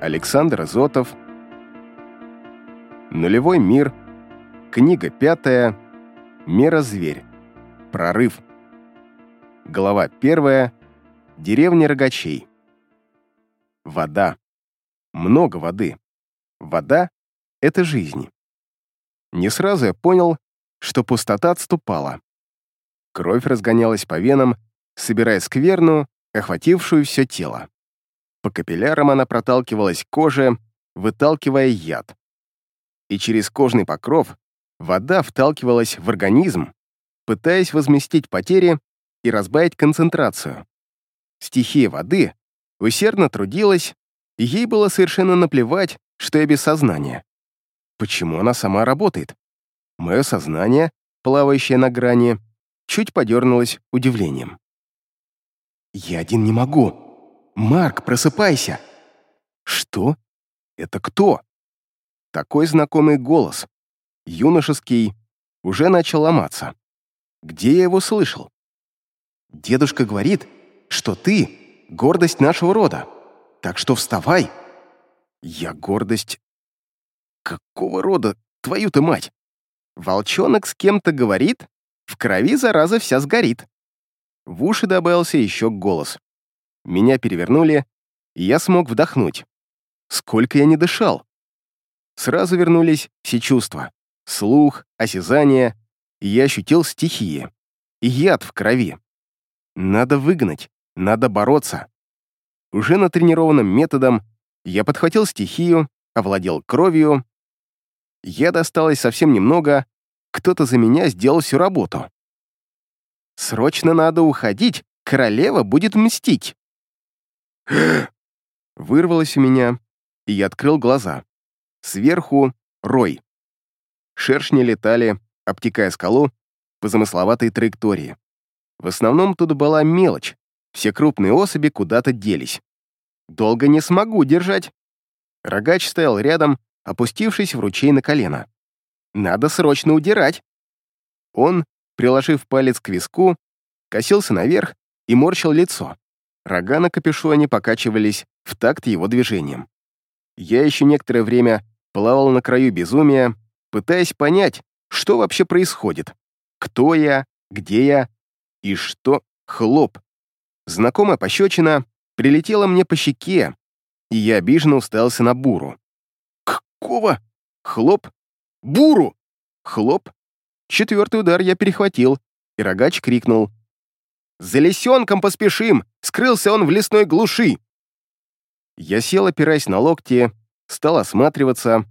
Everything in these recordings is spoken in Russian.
Александр Зотов. Нулевой мир. Книга пятая. Мера зверь. Прорыв. Глава первая. Деревня Рогачей. Вода. Много воды. Вода — это жизнь. Не сразу я понял, что пустота отступала. Кровь разгонялась по венам, собирая скверну, охватившую все тело. По капиллярам она проталкивалась к коже, выталкивая яд. И через кожный покров вода вталкивалась в организм, пытаясь возместить потери и разбавить концентрацию. Стихия воды усердно трудилась, и ей было совершенно наплевать, что я без сознания. Почему она сама работает? Мое сознание, плавающее на грани, чуть подернулось удивлением. «Я один не могу», «Марк, просыпайся!» «Что? Это кто?» Такой знакомый голос, юношеский, уже начал ломаться. Где я его слышал? «Дедушка говорит, что ты — гордость нашего рода, так что вставай!» «Я гордость...» «Какого рода, твою-то мать?» «Волчонок с кем-то говорит, в крови зараза вся сгорит». В уши добавился еще голос. Меня перевернули, и я смог вдохнуть. Сколько я не дышал. Сразу вернулись все чувства. Слух, осязание, и я ощутил стихии. И яд в крови. Надо выгнать, надо бороться. Уже натренированным методом я подхватил стихию, овладел кровью. Я досталось совсем немного, кто-то за меня сделал всю работу. Срочно надо уходить, королева будет мстить. Вырвалось у меня, и я открыл глаза. Сверху — рой. Шершни летали, обтекая скалу по замысловатой траектории. В основном тут была мелочь, все крупные особи куда-то делись. Долго не смогу держать. Рогач стоял рядом, опустившись в ручей на колено. Надо срочно удирать. Он, приложив палец к виску, косился наверх и морщил лицо. Рога на капюшоне покачивались в такт его движением. Я еще некоторое время плавал на краю безумия, пытаясь понять, что вообще происходит. Кто я, где я и что хлоп. Знакомая пощечина прилетела мне по щеке, и я обиженно уставился на буру. «Какого?» Хлоп. «Буру!» Хлоп. Четвертый удар я перехватил, и рогач крикнул. «За лисенком поспешим! Скрылся он в лесной глуши!» Я сел, опираясь на локти, стал осматриваться.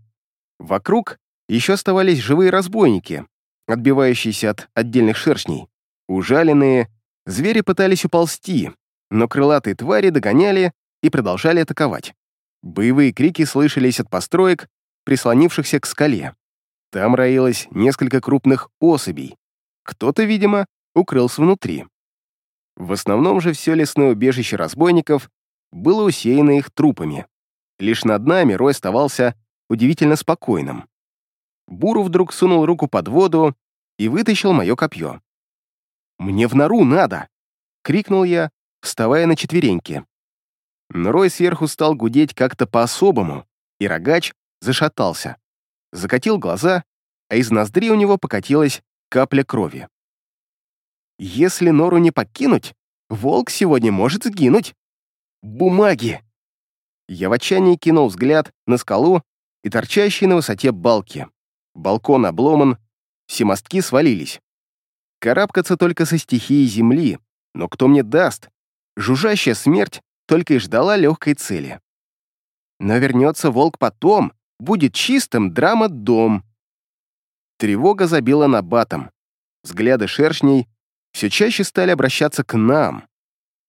Вокруг еще оставались живые разбойники, отбивающиеся от отдельных шершней. Ужаленные, звери пытались уползти, но крылатые твари догоняли и продолжали атаковать. Боевые крики слышались от построек, прислонившихся к скале. Там роилось несколько крупных особей. Кто-то, видимо, укрылся внутри. В основном же все лесное убежище разбойников было усеяно их трупами. Лишь над нами Рой оставался удивительно спокойным. Буру вдруг сунул руку под воду и вытащил мое копье. «Мне в нору надо!» — крикнул я, вставая на четвереньки. Но Рой сверху стал гудеть как-то по-особому, и рогач зашатался. Закатил глаза, а из ноздри у него покатилась капля крови. Если нору не покинуть, волк сегодня может сгинуть. Бумаги! Я в отчаянии кинул взгляд на скалу и торчащие на высоте балки. Балкон обломан, все мостки свалились. Карабкаться только со стихией земли, но кто мне даст? Жужжащая смерть только и ждала легкой цели. Но вернется волк потом, будет чистым драма-дом. Тревога забила на батом. Взгляды шершней все чаще стали обращаться к нам.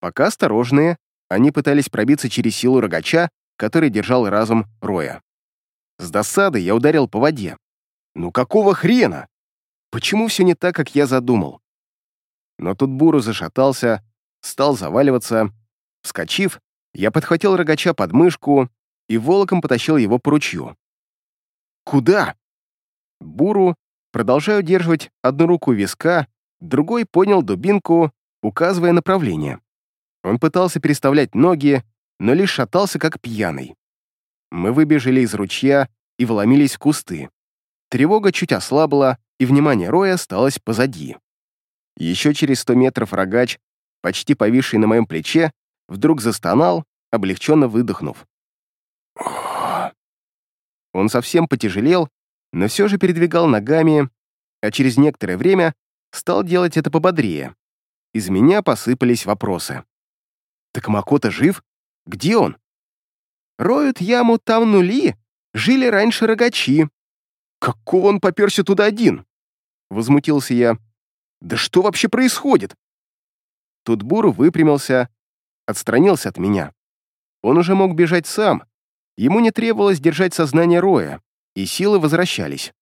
Пока осторожные, они пытались пробиться через силу рогача, который держал разум Роя. С досады я ударил по воде. Ну какого хрена? Почему все не так, как я задумал? Но тут Буру зашатался, стал заваливаться. Вскочив, я подхватил рогача под мышку и волоком потащил его по ручью. «Куда?» Буру, продолжая удерживать одну руку виска, Другой понял дубинку, указывая направление. Он пытался переставлять ноги, но лишь шатался как пьяный. Мы выбежали из ручья и вломились в кусты. Тревога чуть ослабла, и внимание Роя осталось позади. Еще через сто метров рогач, почти повисший на моем плече, вдруг застонал, облегченно выдохнув. Он совсем потяжелел, но все же передвигал ногами, а через некоторое время стал делать это пободрее. Из меня посыпались вопросы. «Так Макота жив? Где он?» «Роют яму там нули. Жили раньше рогачи». «Какого он поперся туда один?» Возмутился я. «Да что вообще происходит?» Тут Буру выпрямился, отстранился от меня. Он уже мог бежать сам. Ему не требовалось держать сознание Роя, и силы возвращались.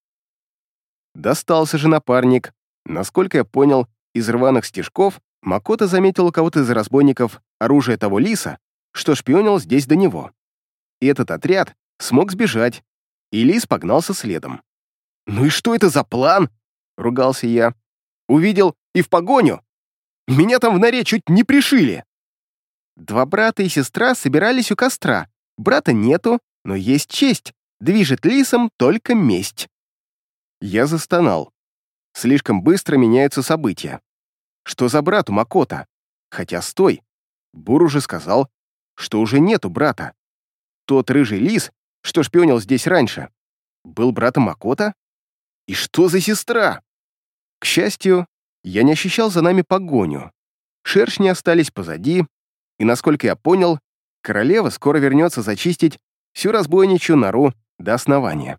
Достался же напарник. Насколько я понял, из рваных стежков Макота заметил кого-то из разбойников оружие того лиса, что шпионил здесь до него. И этот отряд смог сбежать, и лис погнался следом. «Ну и что это за план?» — ругался я. «Увидел и в погоню. Меня там в норе чуть не пришили». Два брата и сестра собирались у костра. Брата нету, но есть честь. Движет лисом только месть. Я застонал. Слишком быстро меняются события. Что за брат у Макота? Хотя стой. Бур уже сказал, что уже нету брата. Тот рыжий лис, что шпионил здесь раньше, был братом Макота? И что за сестра? К счастью, я не ощущал за нами погоню. Шершни остались позади, и, насколько я понял, королева скоро вернется зачистить всю разбойничью нору до основания.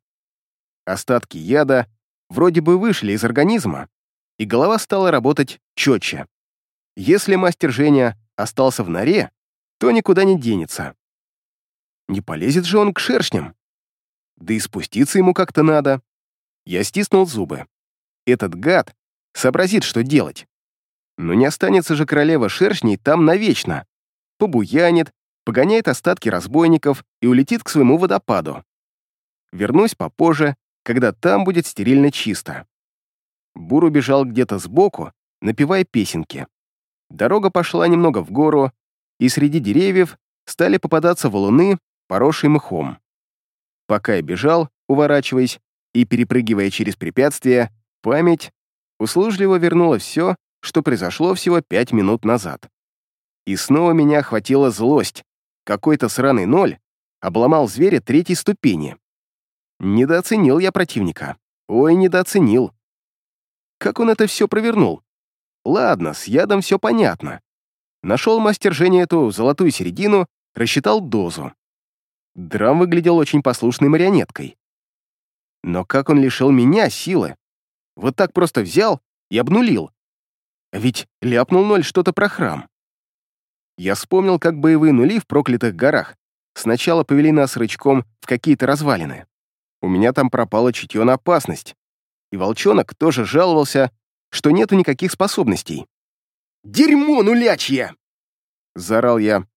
Остатки яда вроде бы вышли из организма, и голова стала работать четче. Если мастер Женя остался в норе, то никуда не денется. Не полезет же он к шершням. Да и спуститься ему как-то надо. Я стиснул зубы. Этот гад сообразит, что делать. Но не останется же королева шершней там навечно побуянит, погоняет остатки разбойников и улетит к своему водопаду. Вернусь попозже, когда там будет стерильно чисто. Бур убежал где-то сбоку, напевая песенки. Дорога пошла немного в гору, и среди деревьев стали попадаться валуны, поросшие мхом. Пока я бежал, уворачиваясь и перепрыгивая через препятствия, память услужливо вернула все, что произошло всего пять минут назад. И снова меня охватила злость. Какой-то сраный ноль обломал зверя третьей ступени. Недооценил я противника. Ой, недооценил. Как он это все провернул? Ладно, с ядом все понятно. Нашел мастер Женя эту золотую середину, рассчитал дозу. Драм выглядел очень послушной марионеткой. Но как он лишил меня силы? Вот так просто взял и обнулил. Ведь ляпнул ноль что-то про храм. Я вспомнил, как боевые нули в проклятых горах сначала повели нас рычком в какие-то развалины. У меня там пропало чутье на опасность. И волчонок тоже жаловался, что нету никаких способностей. «Дерьмо нулячье!» — заорал я.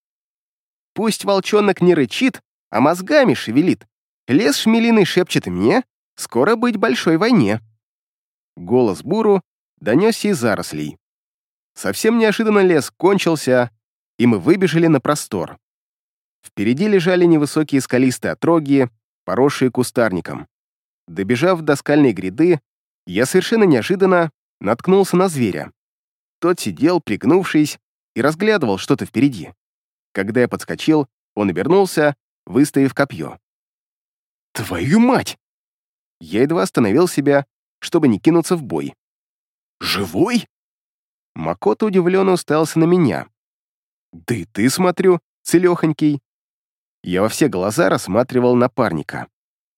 «Пусть волчонок не рычит, а мозгами шевелит. Лес шмелиный шепчет мне, скоро быть большой войне». Голос Буру донесся из зарослей. Совсем неожиданно лес кончился, и мы выбежали на простор. Впереди лежали невысокие скалистые отроги, поросшие кустарником. Добежав до скальной гряды, я совершенно неожиданно наткнулся на зверя. Тот сидел, пригнувшись, и разглядывал что-то впереди. Когда я подскочил, он обернулся, выставив копье. «Твою мать!» Я едва остановил себя, чтобы не кинуться в бой. «Живой?» Макото удивленно уставился на меня. Да и ты, смотрю, целехонький. Я во все глаза рассматривал напарника.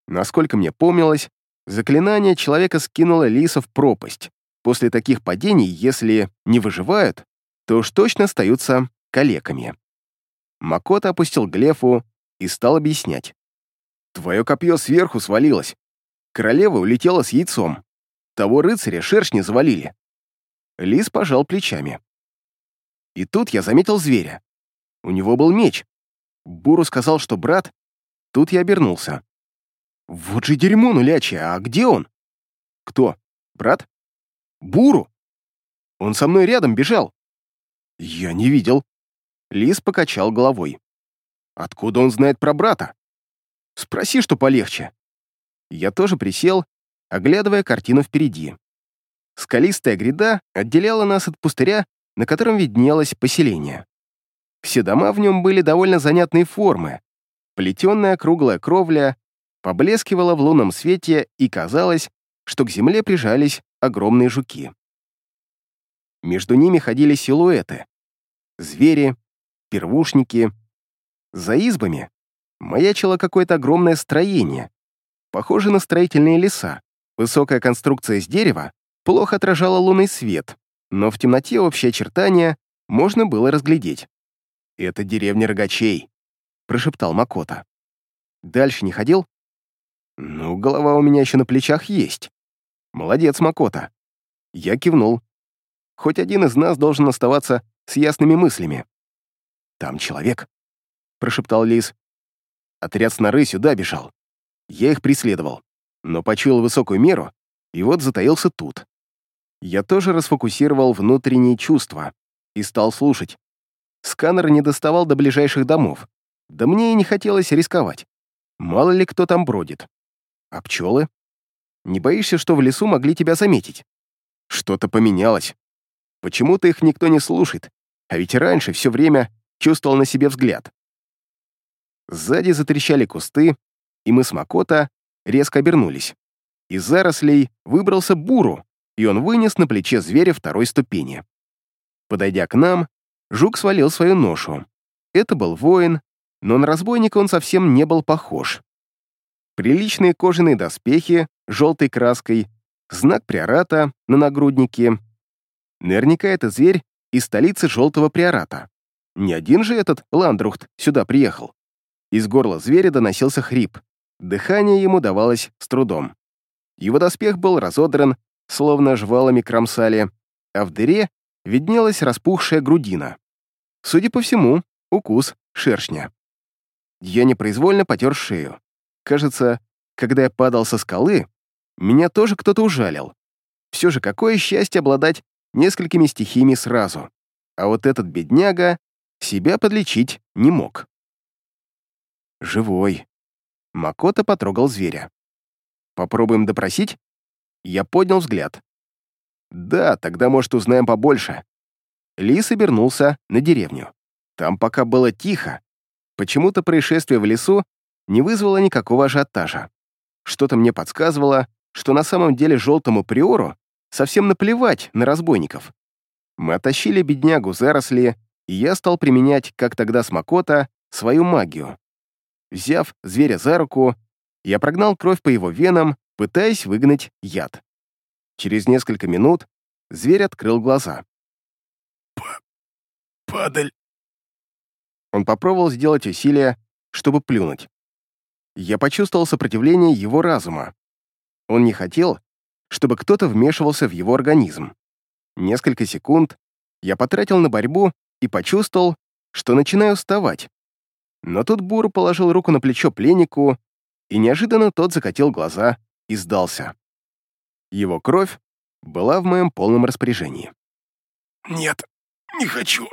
Насколько мне помнилось, заклинание человека скинуло лиса в пропасть. После таких падений, если не выживают, то уж точно остаются калеками. Макота опустил глефу и стал объяснять. «Твое копье сверху свалилось. Королева улетела с яйцом. Того рыцаря шершни завалили». Лис пожал плечами. И тут я заметил зверя. У него был меч. Буру сказал, что брат. Тут я обернулся. Вот же дерьмо нулячье, а где он? Кто? Брат? Буру! Он со мной рядом бежал. Я не видел. Лис покачал головой. Откуда он знает про брата? Спроси, что полегче». Я тоже присел, оглядывая картину впереди. Скалистая гряда отделяла нас от пустыря, на котором виднелось поселение. Все дома в нем были довольно занятной формы. Плетенная круглая кровля поблескивала в лунном свете и казалось, что к земле прижались огромные жуки. Между ними ходили силуэты. Звери, первушники. За избами маячило какое-то огромное строение, похоже на строительные леса. Высокая конструкция из дерева плохо отражала лунный свет, но в темноте общие очертания можно было разглядеть. «Это деревня Рогачей», — прошептал Макота. «Дальше не ходил?» «Ну, голова у меня еще на плечах есть. Молодец, Макота». Я кивнул. Хоть один из нас должен оставаться с ясными мыслями. «Там человек», — прошептал Лис. Отряд сноры сюда бежал. Я их преследовал, но почуял высокую меру, и вот затаился тут. Я тоже расфокусировал внутренние чувства и стал слушать. Сканер не доставал до ближайших домов, да мне и не хотелось рисковать. Мало ли кто там бродит. А пчелы? Не боишься, что в лесу могли тебя заметить? Что-то поменялось. Почему-то их никто не слушает, а ведь раньше все время чувствовал на себе взгляд. Сзади затрещали кусты, и мы с Макота резко обернулись. Из зарослей выбрался Буру, и он вынес на плече зверя второй ступени. Подойдя к нам, жук свалил свою ношу. Это был воин, но на разбойника он совсем не был похож. Приличные кожаные доспехи желтой краской, знак приората на нагруднике, Наверняка это зверь из столицы Желтого Приората. Не один же этот Ландрухт сюда приехал. Из горла зверя доносился хрип. Дыхание ему давалось с трудом. Его доспех был разодран, словно жвалами кромсали, а в дыре виднелась распухшая грудина. Судя по всему, укус шершня. Я непроизвольно потер шею. Кажется, когда я падал со скалы, меня тоже кто-то ужалил. Все же какое счастье обладать несколькими стихиями сразу, а вот этот бедняга себя подлечить не мог. «Живой». Макота потрогал зверя. «Попробуем допросить?» Я поднял взгляд. «Да, тогда, может, узнаем побольше». Лис обернулся на деревню. Там пока было тихо. Почему-то происшествие в лесу не вызвало никакого ажиотажа. Что-то мне подсказывало, что на самом деле желтому приору совсем наплевать на разбойников. Мы оттащили беднягу заросли, и я стал применять, как тогда с Макота, свою магию. Взяв зверя за руку, я прогнал кровь по его венам, пытаясь выгнать яд. Через несколько минут зверь открыл глаза. «Падаль!» Он попробовал сделать усилие, чтобы плюнуть. Я почувствовал сопротивление его разума. Он не хотел, чтобы кто-то вмешивался в его организм. Несколько секунд я потратил на борьбу и почувствовал, что начинаю уставать. Но тут Бур положил руку на плечо пленнику, и неожиданно тот закатил глаза и сдался. Его кровь была в моем полном распоряжении. «Нет, не хочу».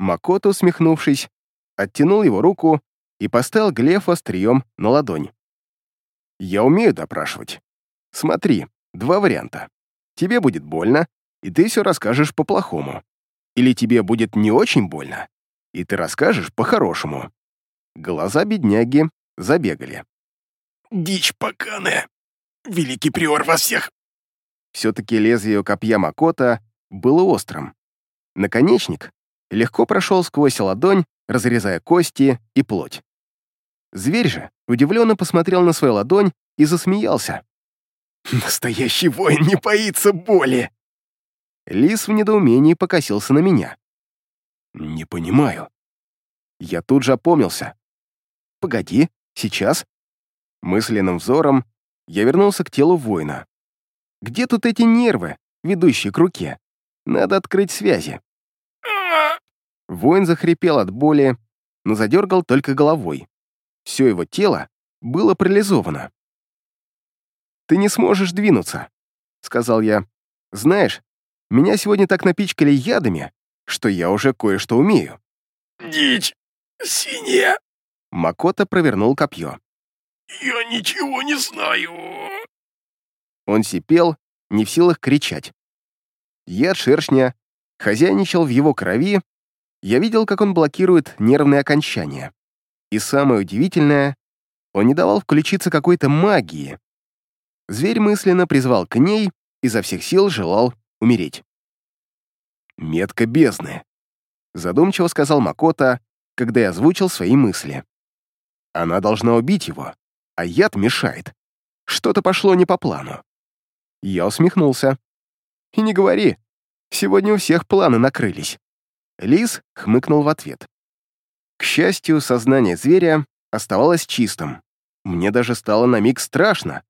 Макото, усмехнувшись, оттянул его руку и поставил глеф острием на ладонь. «Я умею допрашивать. Смотри, два варианта. Тебе будет больно, и ты все расскажешь по-плохому. Или тебе будет не очень больно, и ты расскажешь по-хорошему. Глаза бедняги забегали. «Дичь поканая! Великий приор во всех!» Все-таки лезвие копья Макота было острым. Наконечник легко прошел сквозь ладонь, разрезая кости и плоть. Зверь же удивленно посмотрел на свою ладонь и засмеялся. Настоящий воин не боится боли!» Лис в недоумении покосился на меня. «Не понимаю». Я тут же опомнился. «Погоди, сейчас». Мысленным взором я вернулся к телу воина. «Где тут эти нервы, ведущие к руке? Надо открыть связи». Воин захрипел от боли, но задергал только головой. Все его тело было парализовано ты не сможешь двинуться», — сказал я. «Знаешь, меня сегодня так напичкали ядами, что я уже кое-что умею». «Дичь! Синяя!» Макота провернул копье. Я ничего не знаю!» Он сипел, не в силах кричать. Яд шершня хозяйничал в его крови, я видел, как он блокирует нервные окончания. И самое удивительное, он не давал включиться какой-то магии. Зверь мысленно призвал к ней, изо всех сил желал умереть. «Метка бездны», — задумчиво сказал Макота, когда я озвучил свои мысли. «Она должна убить его, а яд мешает. Что-то пошло не по плану». Я усмехнулся. «И не говори, сегодня у всех планы накрылись». Лис хмыкнул в ответ. К счастью, сознание зверя оставалось чистым. Мне даже стало на миг страшно.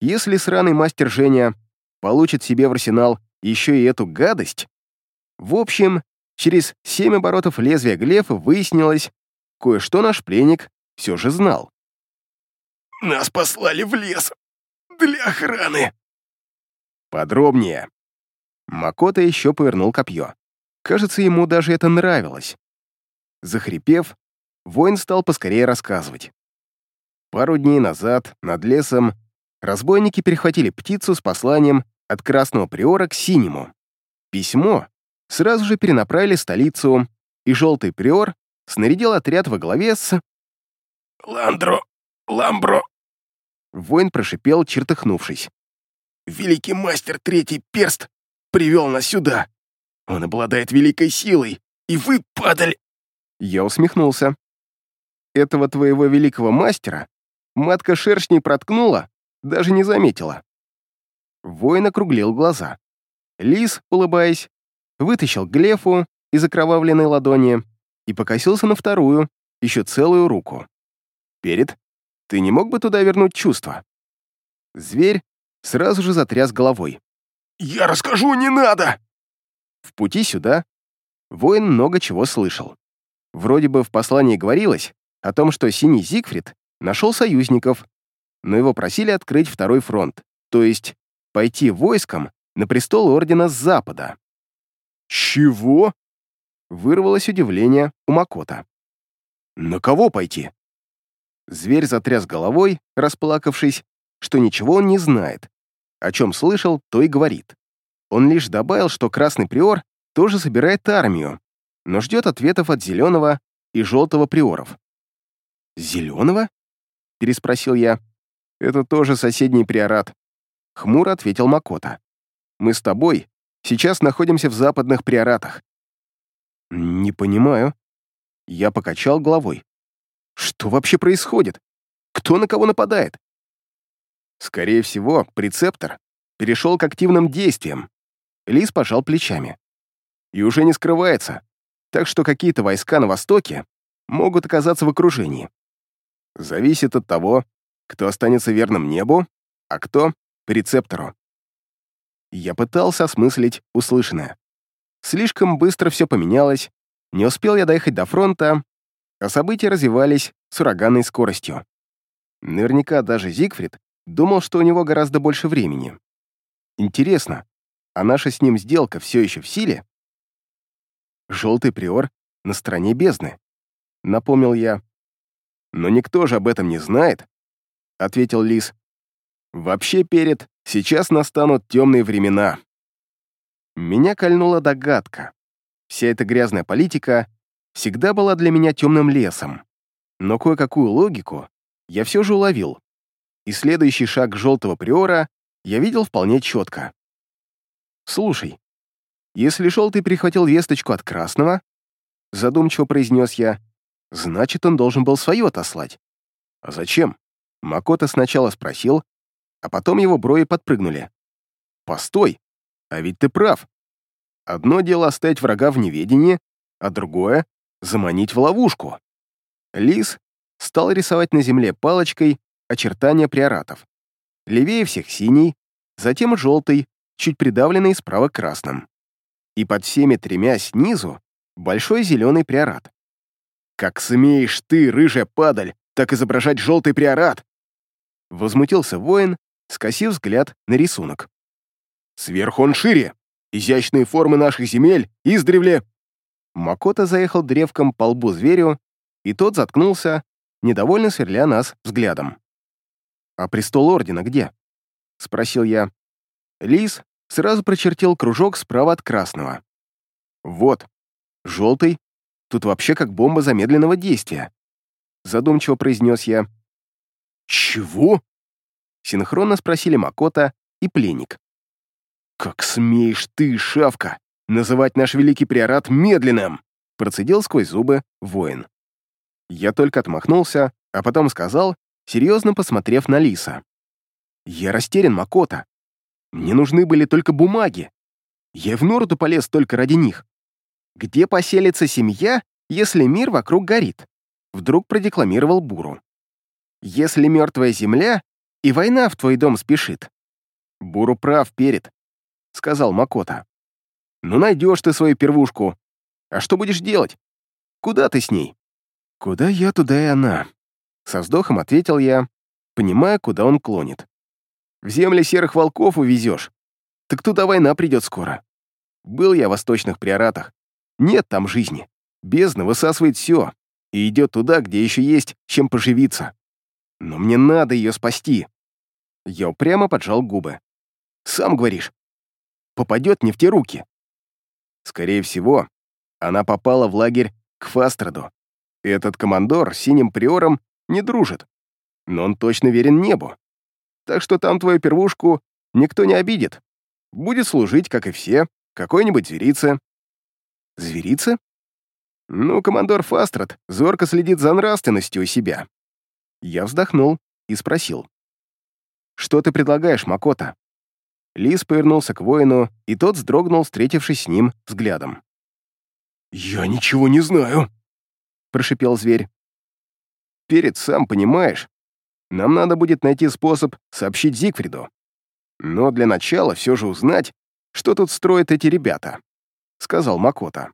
Если сраный мастер Женя получит себе в арсенал еще и эту гадость... В общем, через семь оборотов лезвия глефа выяснилось, кое-что наш пленник все же знал. «Нас послали в лес для охраны!» «Подробнее!» Макота еще повернул копье. Кажется, ему даже это нравилось. Захрипев, воин стал поскорее рассказывать. Пару дней назад, над лесом, разбойники перехватили птицу с посланием от Красного Приора к Синему. Письмо сразу же перенаправили в столицу, и Желтый Приор снарядил отряд во главе с... «Ландро! Ламбро!» Воин прошипел, чертыхнувшись. «Великий мастер Третий Перст привел нас сюда. Он обладает великой силой, и вы, падаль, я усмехнулся. Этого твоего великого мастера матка шершней проткнула, даже не заметила. Воин округлил глаза. Лис, улыбаясь, вытащил глефу из окровавленной ладони и покосился на вторую, еще целую руку. «Перед, ты не мог бы туда вернуть чувства?» Зверь сразу же затряс головой. «Я расскажу, не надо!» В пути сюда воин много чего слышал. Вроде бы в послании говорилось о том, что Синий Зигфрид нашел союзников, но его просили открыть второй фронт, то есть пойти войском на престол Ордена с запада. «Чего?» — вырвалось удивление у Макота. «На кого пойти?» Зверь затряс головой, расплакавшись, что ничего он не знает. О чем слышал, то и говорит. Он лишь добавил, что Красный Приор тоже собирает армию, но ждет ответов от Зеленого и Желтого приоров. «Зеленого?» — переспросил я. «Это тоже соседний приорат», — хмуро ответил Макота. «Мы с тобой сейчас находимся в западных приоратах». «Не понимаю». Я покачал головой. «Что вообще происходит? Кто на кого нападает?» Скорее всего, прецептор перешел к активным действиям. Лис пожал плечами. И уже не скрывается так что какие-то войска на востоке могут оказаться в окружении. Зависит от того, кто останется верным небу, а кто — рецептору. Я пытался осмыслить услышанное. Слишком быстро все поменялось, не успел я доехать до фронта, а события развивались с ураганной скоростью. Наверняка даже Зигфрид думал, что у него гораздо больше времени. Интересно, а наша с ним сделка все еще в силе? Желтый приор на стороне бездны. Напомнил я. Но никто же об этом не знает, ответил Лис. Вообще, перед, сейчас настанут темные времена. Меня кольнула догадка. Вся эта грязная политика всегда была для меня темным лесом. Но кое-какую логику я все же уловил. И следующий шаг желтого приора я видел вполне четко. «Слушай, если желтый прихватил весточку от красного, задумчиво произнес я, значит, он должен был свою отослать. А зачем? Макота сначала спросил, а потом его брови подпрыгнули. Постой, а ведь ты прав. Одно дело оставить врага в неведении, а другое — заманить в ловушку. Лис стал рисовать на земле палочкой очертания приоратов. Левее всех синий, затем желтый, чуть придавленный справа красным и под всеми тремя снизу большой зеленый приорат. «Как смеешь ты, рыжая падаль, так изображать желтый приорат?» Возмутился воин, скосив взгляд на рисунок. «Сверху он шире, изящные формы наших земель издревле...» Макота заехал древком по лбу зверю, и тот заткнулся, недовольно сверля нас взглядом. «А престол Ордена где?» — спросил я. Лис сразу прочертил кружок справа от красного. «Вот, желтый, тут вообще как бомба замедленного действия», — задумчиво произнес я. «Чего?» — синхронно спросили Макота и пленник. «Как смеешь ты, шавка, называть наш великий приорат медленным!» процедил сквозь зубы воин. Я только отмахнулся, а потом сказал, серьезно посмотрев на Лиса. «Я растерян, Макота. Мне нужны были только бумаги. Я в Норду полез только ради них. Где поселится семья, если мир вокруг горит?» Вдруг продекламировал Буру. «Если мертвая земля, и война в твой дом спешит». «Буру прав перед», — сказал Макота. «Ну найдешь ты свою первушку. А что будешь делать? Куда ты с ней?» «Куда я, туда и она», — со вздохом ответил я, понимая, куда он клонит. «В земли серых волков увезешь. Так туда война придет скоро. Был я в восточных приоратах. Нет там жизни. Бездна высасывает все и идет туда, где еще есть чем поживиться. Но мне надо ее спасти». Я упрямо поджал губы. «Сам говоришь, попадет не в те руки». Скорее всего, она попала в лагерь к Фастраду, этот командор с синим приором не дружит, но он точно верен небу. Так что там твою первушку никто не обидит. Будет служить, как и все, какой-нибудь зверице. Зверице? Ну, командор Фастрат зорко следит за нравственностью у себя. Я вздохнул и спросил. «Что ты предлагаешь, Макота?» Лис повернулся к воину, и тот вздрогнул, встретившись с ним взглядом. «Я ничего не знаю», прошипел зверь. «Перед сам понимаешь, нам надо будет найти способ сообщить Зигфриду. Но для начала все же узнать, что тут строят эти ребята», — сказал Макота.